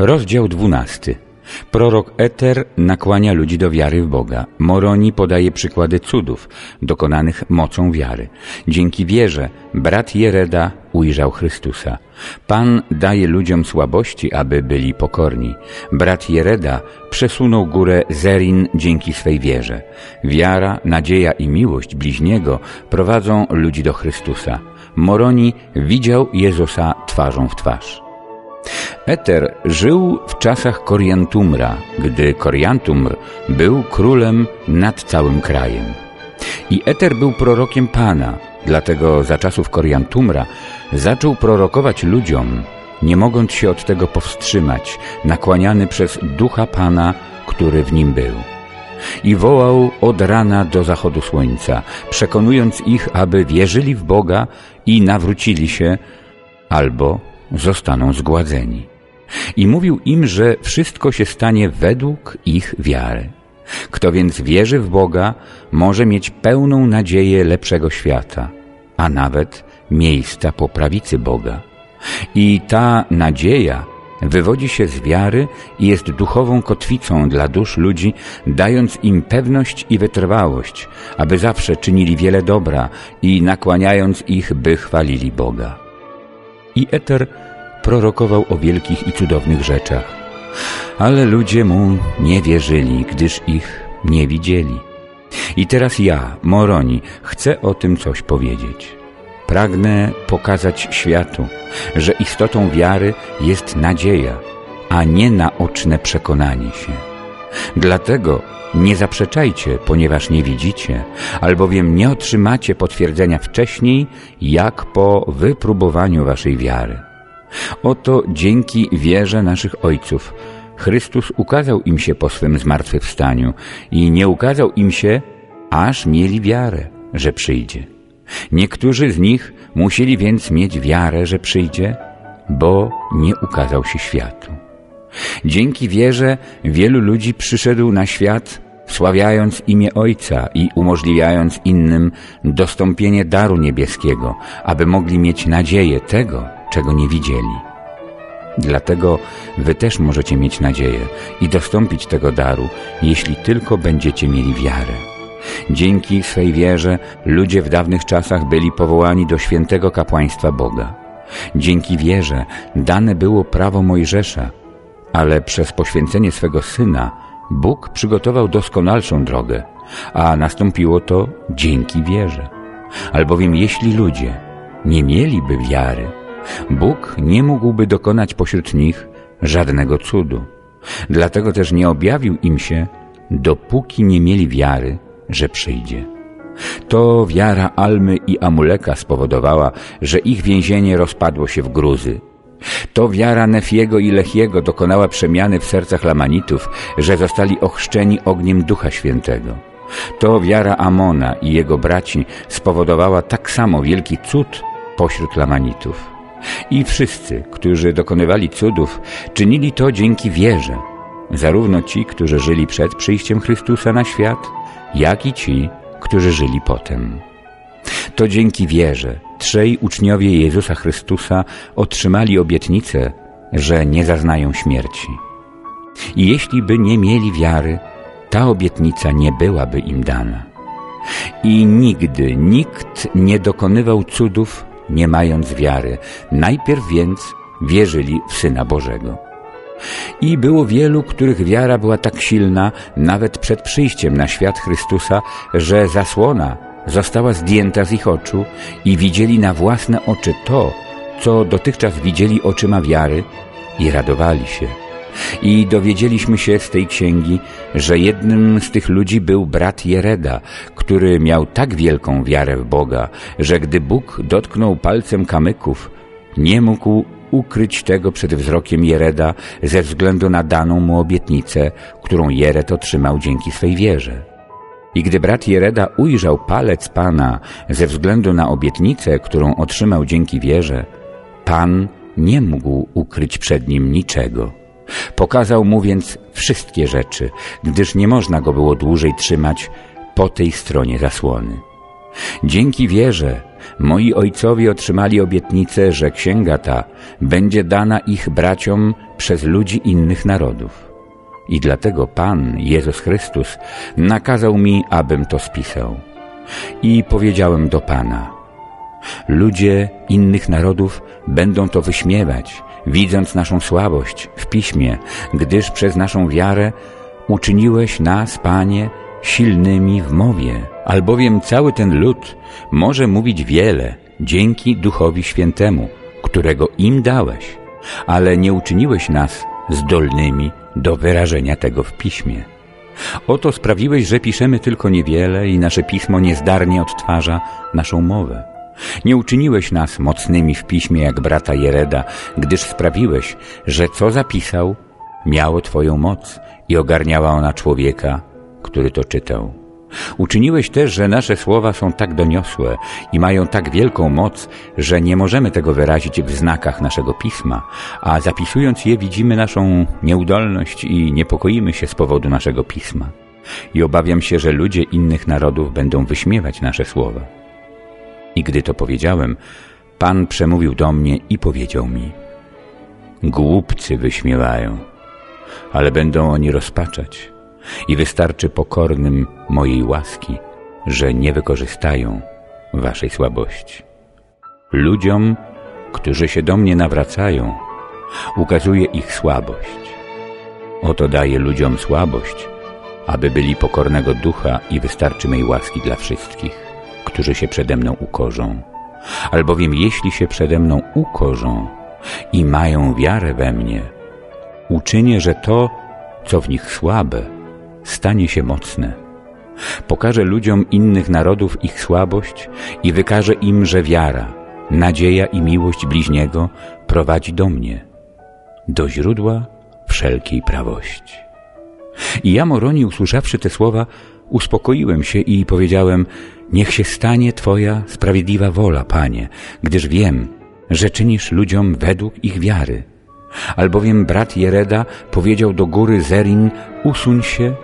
Rozdział dwunasty. Prorok Eter nakłania ludzi do wiary w Boga. Moroni podaje przykłady cudów dokonanych mocą wiary. Dzięki wierze brat Jereda ujrzał Chrystusa. Pan daje ludziom słabości, aby byli pokorni. Brat Jereda przesunął górę Zerin dzięki swej wierze. Wiara, nadzieja i miłość bliźniego prowadzą ludzi do Chrystusa. Moroni widział Jezusa twarzą w twarz. Eter żył w czasach Koriantumra, gdy Koriantumr był królem nad całym krajem. I Eter był prorokiem Pana, dlatego za czasów Koriantumra zaczął prorokować ludziom, nie mogąc się od tego powstrzymać, nakłaniany przez ducha Pana, który w nim był. I wołał od rana do zachodu słońca, przekonując ich, aby wierzyli w Boga i nawrócili się, albo zostaną zgładzeni. I mówił im, że wszystko się stanie według ich wiary. Kto więc wierzy w Boga, może mieć pełną nadzieję lepszego świata, a nawet miejsca po prawicy Boga. I ta nadzieja wywodzi się z wiary i jest duchową kotwicą dla dusz ludzi, dając im pewność i wytrwałość, aby zawsze czynili wiele dobra i nakłaniając ich, by chwalili Boga. I Eter prorokował o wielkich i cudownych rzeczach. Ale ludzie mu nie wierzyli, gdyż ich nie widzieli. I teraz ja, Moroni, chcę o tym coś powiedzieć. Pragnę pokazać światu, że istotą wiary jest nadzieja, a nie naoczne przekonanie się. Dlatego nie zaprzeczajcie, ponieważ nie widzicie, albowiem nie otrzymacie potwierdzenia wcześniej, jak po wypróbowaniu waszej wiary. Oto dzięki wierze naszych ojców Chrystus ukazał im się po swym zmartwychwstaniu i nie ukazał im się, aż mieli wiarę, że przyjdzie. Niektórzy z nich musieli więc mieć wiarę, że przyjdzie, bo nie ukazał się światu. Dzięki wierze wielu ludzi przyszedł na świat, sławiając imię Ojca i umożliwiając innym dostąpienie daru niebieskiego, aby mogli mieć nadzieję tego, czego nie widzieli. Dlatego wy też możecie mieć nadzieję i dostąpić tego daru, jeśli tylko będziecie mieli wiarę. Dzięki swej wierze ludzie w dawnych czasach byli powołani do świętego kapłaństwa Boga. Dzięki wierze dane było prawo Mojżesza, ale przez poświęcenie swego Syna Bóg przygotował doskonalszą drogę, a nastąpiło to dzięki wierze. Albowiem jeśli ludzie nie mieliby wiary, Bóg nie mógłby dokonać pośród nich żadnego cudu. Dlatego też nie objawił im się, dopóki nie mieli wiary, że przyjdzie. To wiara Almy i Amuleka spowodowała, że ich więzienie rozpadło się w gruzy. To wiara Nefiego i Lechiego dokonała przemiany w sercach Lamanitów, że zostali ochrzczeni ogniem Ducha Świętego. To wiara Amona i jego braci spowodowała tak samo wielki cud pośród Lamanitów. I wszyscy, którzy dokonywali cudów, czynili to dzięki wierze. Zarówno ci, którzy żyli przed przyjściem Chrystusa na świat, jak i ci, którzy żyli potem. To dzięki wierze trzej uczniowie Jezusa Chrystusa otrzymali obietnicę, że nie zaznają śmierci. I jeśli by nie mieli wiary, ta obietnica nie byłaby im dana. I nigdy nikt nie dokonywał cudów, nie mając wiary. Najpierw więc wierzyli w Syna Bożego. I było wielu, których wiara była tak silna, nawet przed przyjściem na świat Chrystusa, że zasłona została zdjęta z ich oczu i widzieli na własne oczy to, co dotychczas widzieli oczyma wiary i radowali się. I dowiedzieliśmy się z tej księgi, że jednym z tych ludzi był brat Jereda, który miał tak wielką wiarę w Boga, że gdy Bóg dotknął palcem kamyków, nie mógł ukryć tego przed wzrokiem Jereda ze względu na daną mu obietnicę, którą Jered otrzymał dzięki swej wierze. I gdy brat Jereda ujrzał palec Pana ze względu na obietnicę, którą otrzymał dzięki wierze, Pan nie mógł ukryć przed nim niczego. Pokazał mu więc wszystkie rzeczy, gdyż nie można go było dłużej trzymać po tej stronie zasłony. Dzięki wierze Moi ojcowie otrzymali obietnicę, że księga ta będzie dana ich braciom przez ludzi innych narodów. I dlatego Pan, Jezus Chrystus, nakazał mi, abym to spisał. I powiedziałem do Pana, ludzie innych narodów będą to wyśmiewać, widząc naszą słabość w Piśmie, gdyż przez naszą wiarę uczyniłeś nas, Panie, silnymi w mowie, albowiem cały ten lud może mówić wiele dzięki Duchowi Świętemu, którego im dałeś, ale nie uczyniłeś nas zdolnymi do wyrażenia tego w piśmie. Oto sprawiłeś, że piszemy tylko niewiele i nasze pismo niezdarnie odtwarza naszą mowę. Nie uczyniłeś nas mocnymi w piśmie jak brata Jereda, gdyż sprawiłeś, że co zapisał, miało Twoją moc i ogarniała ona człowieka, który to czytał. Uczyniłeś też, że nasze słowa są tak doniosłe i mają tak wielką moc, że nie możemy tego wyrazić w znakach naszego pisma, a zapisując je widzimy naszą nieudolność i niepokoimy się z powodu naszego pisma. I obawiam się, że ludzie innych narodów będą wyśmiewać nasze słowa. I gdy to powiedziałem, Pan przemówił do mnie i powiedział mi Głupcy wyśmiewają, ale będą oni rozpaczać i wystarczy pokornym mojej łaski, że nie wykorzystają waszej słabości. Ludziom, którzy się do mnie nawracają, ukazuję ich słabość. Oto daję ludziom słabość, aby byli pokornego ducha i wystarczy mej łaski dla wszystkich, którzy się przede mną ukorzą. Albowiem jeśli się przede mną ukorzą i mają wiarę we mnie, uczynię, że to, co w nich słabe, stanie się mocne. Pokaże ludziom innych narodów ich słabość i wykaże im, że wiara, nadzieja i miłość bliźniego prowadzi do mnie, do źródła wszelkiej prawości. I ja, Moroni, usłyszawszy te słowa, uspokoiłem się i powiedziałem, niech się stanie Twoja sprawiedliwa wola, Panie, gdyż wiem, że czynisz ludziom według ich wiary. Albowiem brat Jereda powiedział do góry Zerin, usuń się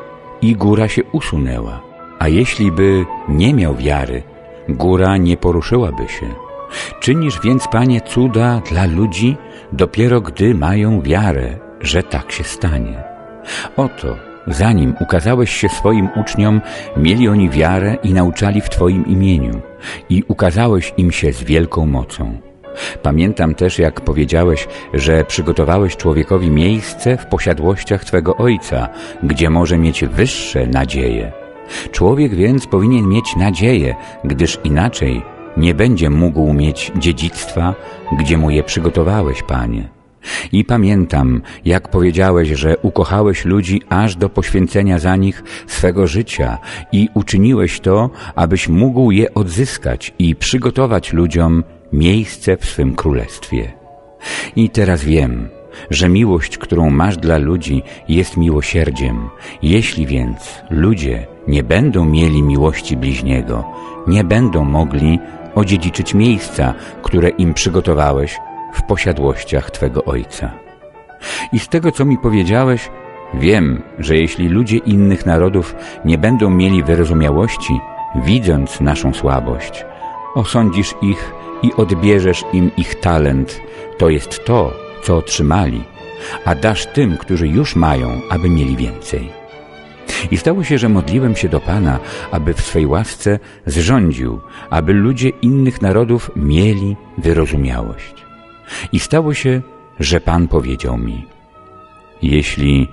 i góra się usunęła. A jeśli by nie miał wiary, góra nie poruszyłaby się. Czynisz więc, Panie, cuda dla ludzi, dopiero gdy mają wiarę, że tak się stanie. Oto, zanim ukazałeś się swoim uczniom, mieli oni wiarę i nauczali w Twoim imieniu i ukazałeś im się z wielką mocą. Pamiętam też, jak powiedziałeś, że przygotowałeś człowiekowi miejsce w posiadłościach Twego Ojca, gdzie może mieć wyższe nadzieje. Człowiek więc powinien mieć nadzieję, gdyż inaczej nie będzie mógł mieć dziedzictwa, gdzie mu je przygotowałeś, Panie. I pamiętam, jak powiedziałeś, że ukochałeś ludzi aż do poświęcenia za nich swego życia i uczyniłeś to, abyś mógł je odzyskać i przygotować ludziom miejsce w swym królestwie. I teraz wiem, że miłość, którą masz dla ludzi, jest miłosierdziem. Jeśli więc ludzie nie będą mieli miłości bliźniego, nie będą mogli odziedziczyć miejsca, które im przygotowałeś w posiadłościach Twego Ojca. I z tego, co mi powiedziałeś, wiem, że jeśli ludzie innych narodów nie będą mieli wyrozumiałości, widząc naszą słabość, osądzisz ich i odbierzesz im ich talent, to jest to, co otrzymali, a dasz tym, którzy już mają, aby mieli więcej. I stało się, że modliłem się do Pana, aby w swej łasce zrządził, aby ludzie innych narodów mieli wyrozumiałość. I stało się, że Pan powiedział mi, jeśli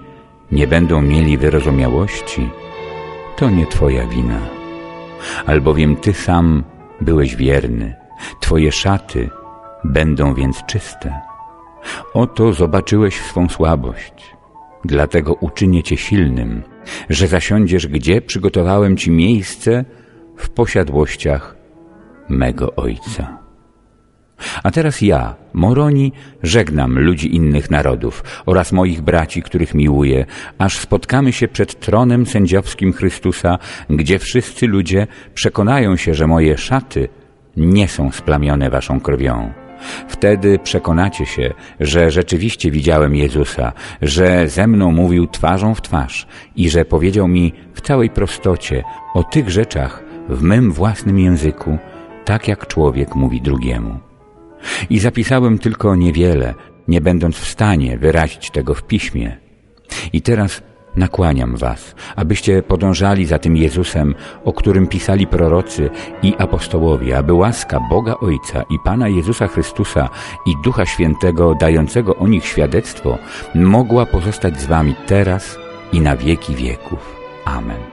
nie będą mieli wyrozumiałości, to nie Twoja wina, albowiem Ty sam byłeś wierny, Twoje szaty będą więc czyste. Oto zobaczyłeś swą słabość, dlatego uczynię Cię silnym, że zasiądziesz, gdzie przygotowałem Ci miejsce w posiadłościach mego Ojca. A teraz ja, Moroni, żegnam ludzi innych narodów oraz moich braci, których miłuję, aż spotkamy się przed tronem sędziowskim Chrystusa, gdzie wszyscy ludzie przekonają się, że moje szaty nie są splamione waszą krwią. Wtedy przekonacie się, że rzeczywiście widziałem Jezusa, że ze mną mówił twarzą w twarz i że powiedział mi w całej prostocie o tych rzeczach w mym własnym języku tak jak człowiek mówi drugiemu. I zapisałem tylko niewiele, nie będąc w stanie wyrazić tego w piśmie. I teraz nakłaniam was, abyście podążali za tym Jezusem, o którym pisali prorocy i apostołowie, aby łaska Boga Ojca i Pana Jezusa Chrystusa i Ducha Świętego dającego o nich świadectwo mogła pozostać z wami teraz i na wieki wieków. Amen.